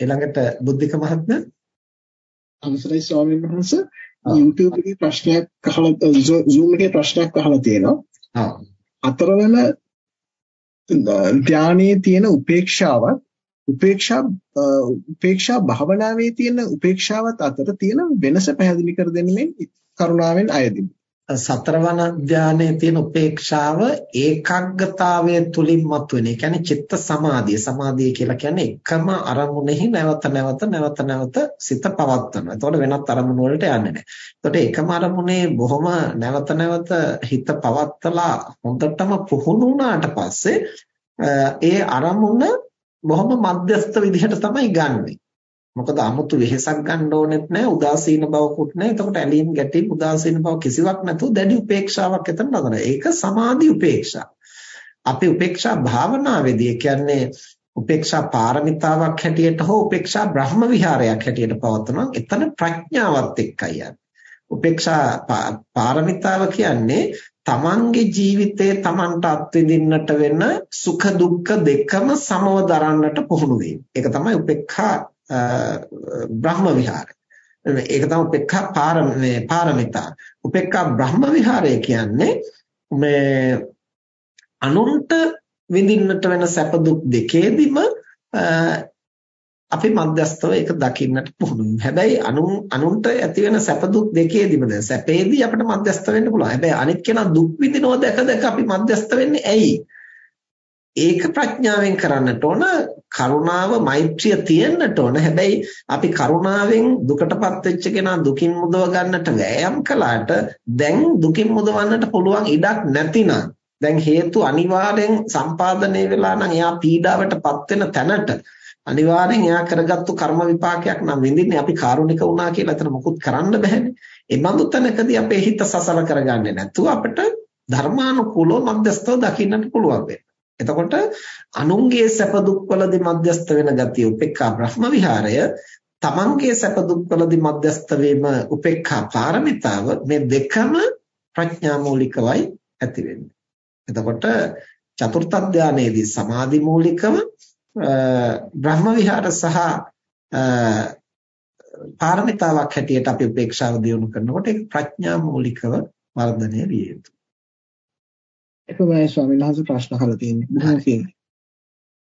ඊළඟට බුද්ධික මහත්මයා අවසරයි ස්වාමීන් වහන්සේ YouTube එකේ ප්‍රශ්නයක් අහලා Zoom එකේ ප්‍රශ්නයක් අහලා තියෙනවා. ආ. අතරවල ධානයේ තියෙන උපේක්ෂාවත් උපේක්ෂා උපේක්ෂා භාවනාවේ තියෙන උපේක්ෂාවත් අතර තියෙන වෙනස පැහැදිලි කර දෙන්නේ කරුණාවෙන් අයදිමු. සතරවන ධානයේ තියෙන උපේක්ෂාව ඒකාග්‍රතාවය තුලින් මතුවෙන. ඒ කියන්නේ චිත්ත සමාධිය. සමාධිය කියලා කියන්නේ එකම අරමුණෙහි නැවත නැවත නැවත නැවත සිත පවත්වනවා. එතකොට වෙනත් අරමුණු වලට යන්නේ නැහැ. එතකොට එකම අරමුණේ බොහොම නැවත නැවත හිත පවත්වලා හොඳටම පුහුණු වුණාට පස්සේ ඒ අරමුණ බොහොම මධ්‍යස්ථ විදිහට තමයි ගන්නෙ. මොකද 아무තු වෙහෙසක් ගන්න ඕනෙත් නැහැ උදාසීන බවකුත් නැහැ එතකොට ඇලීම් ගැටීම් උදාසීන බව කිසිවක් නැතුව දැඩි උපේක්ෂාවක් එතන නතර ඒක සමාධි උපේක්ෂා. අපි උපේක්ෂා භාවනාවේදී කියන්නේ උපේක්ෂා පාරමිතාවක් හැටියට හෝ උපේක්ෂා බ්‍රහ්ම විහාරයක් හැටියට පවත්වනවා. එතන ප්‍රඥාවත් එක්කයි යන්නේ. උපේක්ෂා පාරමිතාව කියන්නේ තමන්ගේ ජීවිතයේ තමන්ට අත්විඳින්නට වෙන සුඛ දුක්ඛ දෙකම සමව දරන්නට පුහුණු වීම. ඒක තමයි උපේක්ඛා බ්‍රහ්ම විහාරය. ඒක තමයි උපේක්ඛා පාරමේ පාරමිතා. උපේක්ඛා බ්‍රහ්ම විහාරය කියන්නේ මේ අනුන්ට විඳින්නට වෙන සැප දුක් දෙකේදීම අපි මධ්‍යස්තව ඒක දකින්නට පුහුණු හැබැයි අනුන් අනුන්ට ඇති වෙන සැප දුක් දෙකේදීම දැන් සැපේදී අපිට මධ්‍යස්ත වෙන්න පුළුවන්. හැබැයි අනිත් කෙනා දුක් විඳිනවා දැක දැක අපි මධ්‍යස්ත වෙන්නේ ඇයි? ඒක ප්‍රඥාවෙන් කරන්නට ඕන කරුණාව මෛත්‍රිය තියෙන්නට ඕන හැබැයි අපි කරුණාවෙන් දුකටපත් වෙච්ච කෙනා දුකින් මුදව ගන්නට වෑයම් කළාට දැන් දුකින් මුදවන්නට පුළුවන් ඉඩක් නැතිනම් දැන් හේතු අනිවාර්යෙන් සම්පාදනය වෙලා නම් එයා පීඩාවටපත් වෙන තැනට අනිවාර්යෙන් එයා කරගත්තු කර්ම විපාකයක් නම් විඳින්නේ අපි කාරුණික වුණා කියලා එතන මොකුත් කරන්න බෑනේ. ඒ බඳු තැනකදී අපේ හිත සසල කරගන්නේ නැතුව අපිට ධර්මානුකූලව මධ්‍යස්ථව දකින්නට පුළුවන් වෙනවා. එතකොට අනුන්ගේ සැප දුක්වලදී මධ්‍යස්ත වෙන ගතිය උපේක්ඛා බ්‍රහ්ම විහාරය තමන්ගේ සැප දුක්වලදී මධ්‍යස්ත වීම උපේක්ඛා පාරමිතාව මේ දෙකම ප්‍රඥා මූලිකවයි ඇති වෙන්නේ. එතකොට චතුර්ථ ධානයේදී සමාධි මූලිකව බ්‍රහ්ම විහාර සහ පාරමිතාවක් හැටියට අපි උපේක්ෂාව දියුණු කරනකොට ඒක ප්‍රඥා මූලිකව වර්ධනය විය යුතුයි. එපමණයි ස්වාමීන් වහන්සේ ප්‍රශ්න අහලා තියෙන්නේ. බොහොම පිං.